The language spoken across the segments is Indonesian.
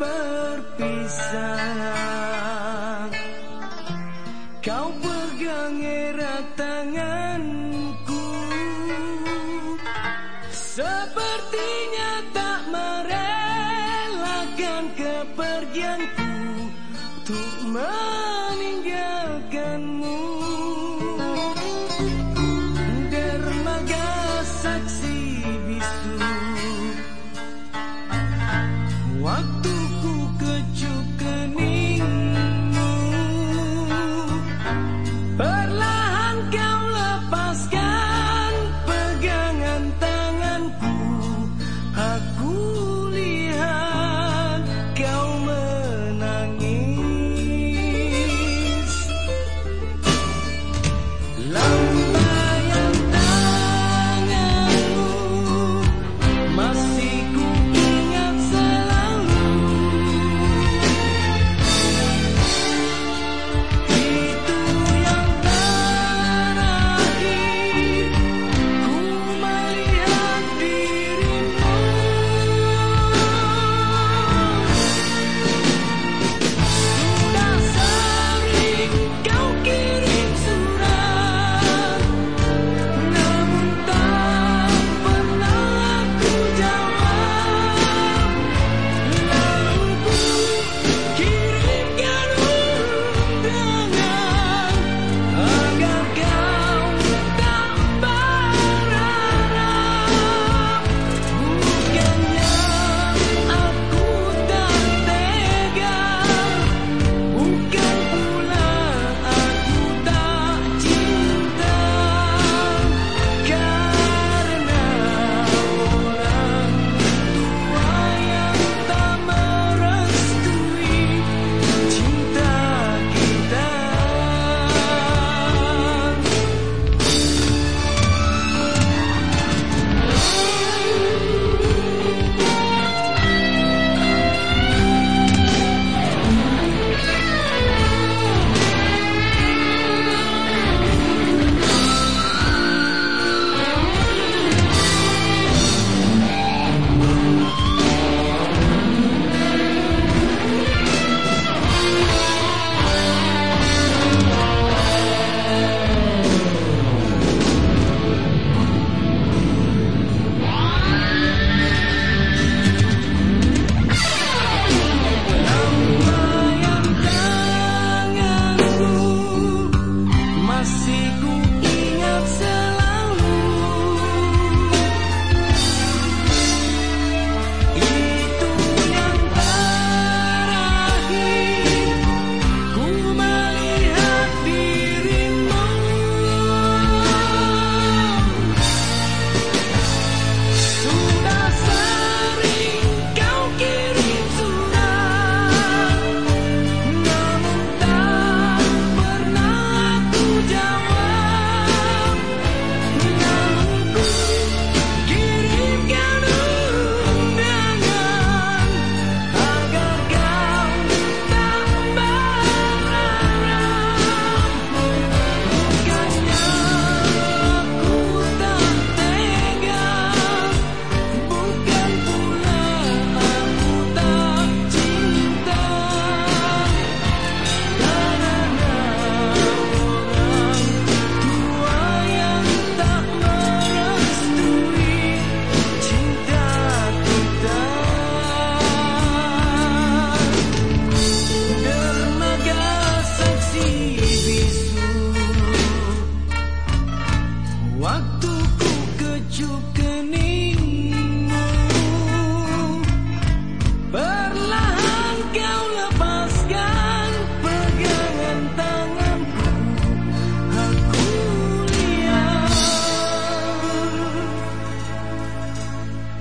berpisah. Kau pegang erat tanganku. Sepertinya tak merelakan kepergianku Untuk meninggalkanmu. Dermaga saksi bisu. Waktu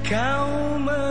高门。